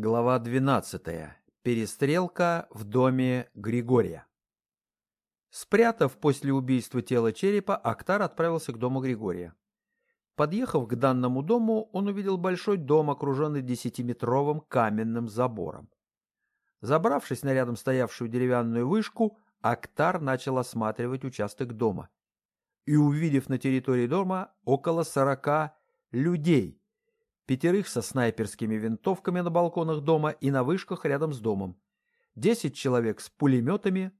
Глава 12. Перестрелка в доме Григория. Спрятав после убийства тело черепа, Актар отправился к дому Григория. Подъехав к данному дому, он увидел большой дом, окруженный десятиметровым каменным забором. Забравшись на рядом стоявшую деревянную вышку, Актар начал осматривать участок дома. И увидев на территории дома около сорока людей, пятерых со снайперскими винтовками на балконах дома и на вышках рядом с домом, десять человек с пулеметами,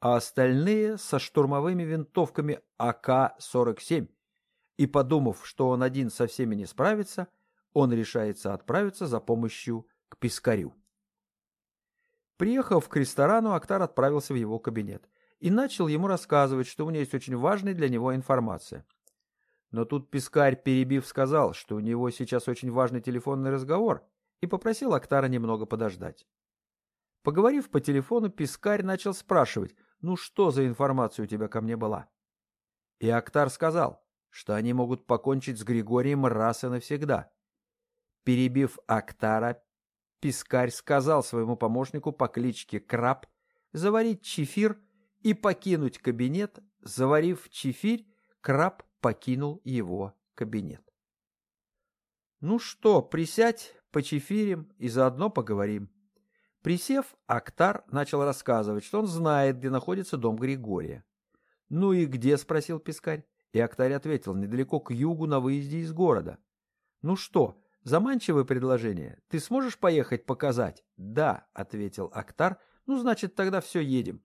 а остальные со штурмовыми винтовками АК-47. И подумав, что он один со всеми не справится, он решается отправиться за помощью к пискарю. Приехав к ресторану, Актар отправился в его кабинет и начал ему рассказывать, что у него есть очень важная для него информация – но тут Пискарь, перебив, сказал, что у него сейчас очень важный телефонный разговор, и попросил Актара немного подождать. Поговорив по телефону, Пискарь начал спрашивать, ну что за информация у тебя ко мне была? И Актар сказал, что они могут покончить с Григорием раз и навсегда. Перебив Актара, Пискарь сказал своему помощнику по кличке Краб заварить чефир и покинуть кабинет. Заварив чефирь, Краб покинул его кабинет. «Ну что, присядь, почефирим и заодно поговорим». Присев, Актар начал рассказывать, что он знает, где находится дом Григория. «Ну и где?» — спросил Пискарь. И Актарь ответил, недалеко к югу на выезде из города. «Ну что, заманчивое предложение. Ты сможешь поехать показать?» «Да», — ответил Актар. «Ну, значит, тогда все едем».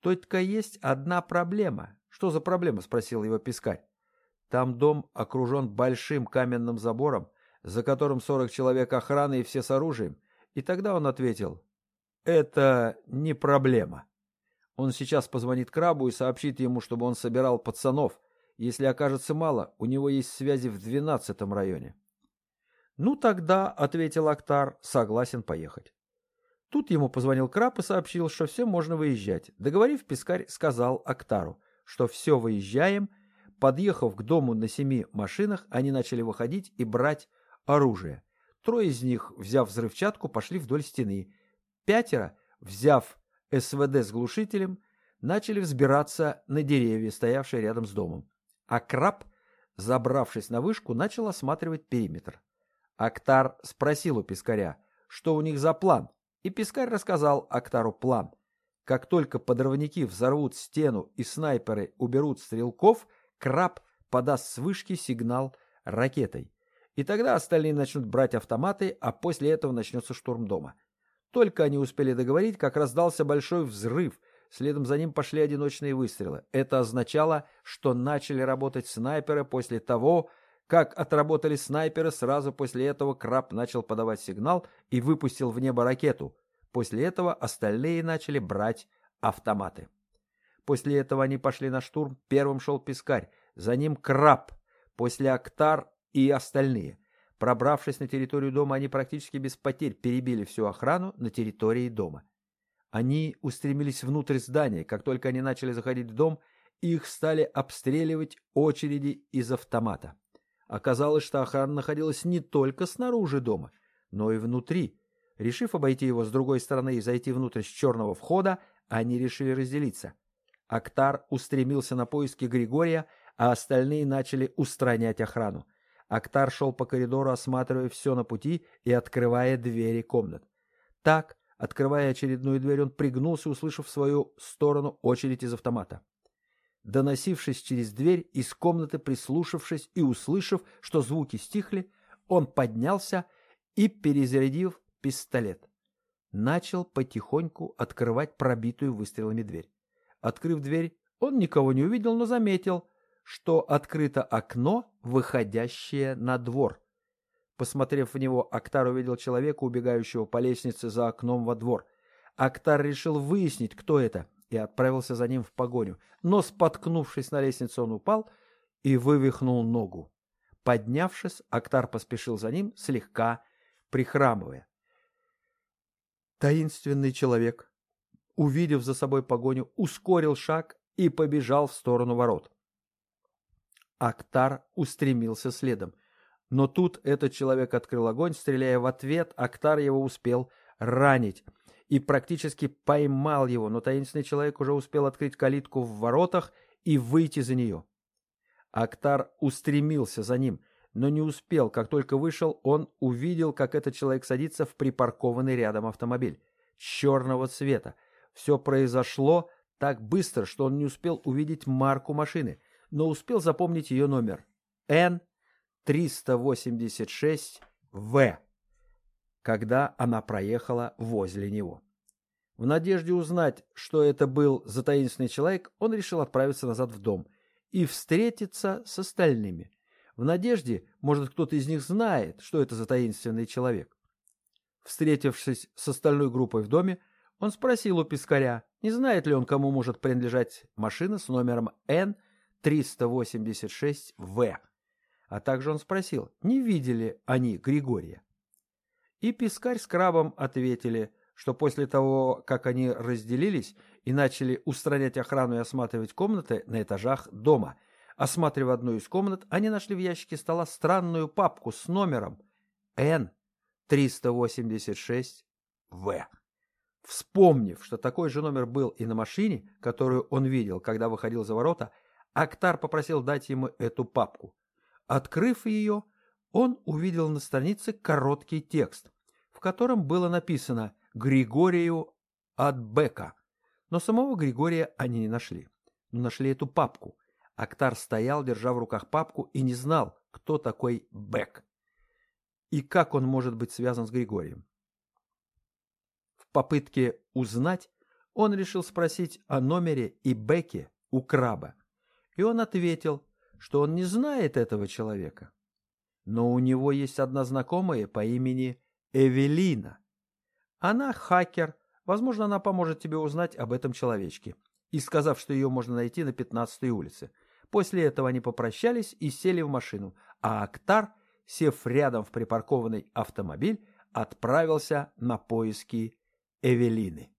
«Только есть одна проблема. «Что за проблема?» — спросил его пескарь. «Там дом окружен большим каменным забором, за которым сорок человек охраны и все с оружием». И тогда он ответил, «Это не проблема». Он сейчас позвонит крабу и сообщит ему, чтобы он собирал пацанов. Если окажется мало, у него есть связи в двенадцатом районе. «Ну тогда», — ответил Актар, — «согласен поехать». Тут ему позвонил краб и сообщил, что все можно выезжать. Договорив, пескарь сказал Актару — что все выезжаем. Подъехав к дому на семи машинах, они начали выходить и брать оружие. Трое из них, взяв взрывчатку, пошли вдоль стены. Пятеро, взяв СВД с глушителем, начали взбираться на деревья, стоявшие рядом с домом. А краб, забравшись на вышку, начал осматривать периметр. Актар спросил у пескаря, что у них за план, и пескарь рассказал Актару план – как только подрывники взорвут стену и снайперы уберут стрелков, краб подаст с вышки сигнал ракетой. И тогда остальные начнут брать автоматы, а после этого начнется штурм дома. Только они успели договорить, как раздался большой взрыв, следом за ним пошли одиночные выстрелы. Это означало, что начали работать снайперы после того, как отработали снайперы, сразу после этого краб начал подавать сигнал и выпустил в небо ракету – После этого остальные начали брать автоматы. После этого они пошли на штурм. Первым шел Пискарь, за ним Краб, после Актар и остальные. Пробравшись на территорию дома, они практически без потерь перебили всю охрану на территории дома. Они устремились внутрь здания. Как только они начали заходить в дом, их стали обстреливать очереди из автомата. Оказалось, что охрана находилась не только снаружи дома, но и внутри. Решив обойти его с другой стороны и зайти внутрь с черного входа, они решили разделиться. Актар устремился на поиски Григория, а остальные начали устранять охрану. Актар шел по коридору, осматривая все на пути и открывая двери комнат. Так, открывая очередную дверь, он пригнулся, услышав в свою сторону очередь из автомата. Доносившись через дверь, из комнаты прислушавшись и услышав, что звуки стихли, он поднялся и, перезарядив пистолет. Начал потихоньку открывать пробитую выстрелами дверь. Открыв дверь, он никого не увидел, но заметил, что открыто окно, выходящее на двор. Посмотрев в него, Актар увидел человека, убегающего по лестнице за окном во двор. Актар решил выяснить, кто это, и отправился за ним в погоню. Но, споткнувшись на лестнице, он упал и вывихнул ногу. Поднявшись, Актар поспешил за ним, слегка прихрамывая. Таинственный человек, увидев за собой погоню, ускорил шаг и побежал в сторону ворот. Актар устремился следом, Но тут этот человек открыл огонь, стреляя в ответ, Актар его успел ранить и практически поймал его, но таинственный человек уже успел открыть калитку в воротах и выйти за нее. Актар устремился за ним, но не успел. Как только вышел, он увидел, как этот человек садится в припаркованный рядом автомобиль черного цвета. Все произошло так быстро, что он не успел увидеть марку машины, но успел запомнить ее номер. Н-386В, когда она проехала возле него. В надежде узнать, что это был за таинственный человек, он решил отправиться назад в дом и встретиться с остальными. В надежде, может, кто-то из них знает, что это за таинственный человек. Встретившись с остальной группой в доме, он спросил у пескаря, не знает ли он, кому может принадлежать машина с номером Н-386В. А также он спросил, не видели они Григория. И пескарь с крабом ответили, что после того, как они разделились и начали устранять охрану и осматривать комнаты на этажах дома, осматривая одну из комнат, они нашли в ящике стола странную папку с номером Н-386В. Вспомнив, что такой же номер был и на машине, которую он видел, когда выходил за ворота, Актар попросил дать ему эту папку. Открыв ее, он увидел на странице короткий текст, в котором было написано «Григорию от Бека». Но самого Григория они не нашли. Но нашли эту папку. Актар стоял, держа в руках папку, и не знал, кто такой Бек. И как он может быть связан с Григорием попытке узнать, он решил спросить о номере и Беке у краба. И он ответил, что он не знает этого человека. Но у него есть одна знакомая по имени Эвелина. Она хакер, возможно, она поможет тебе узнать об этом человечке. И сказав, что ее можно найти на 15-й улице. После этого они попрощались и сели в машину, а Актар, сев рядом в припаркованный автомобиль, отправился на поиски Эвелины.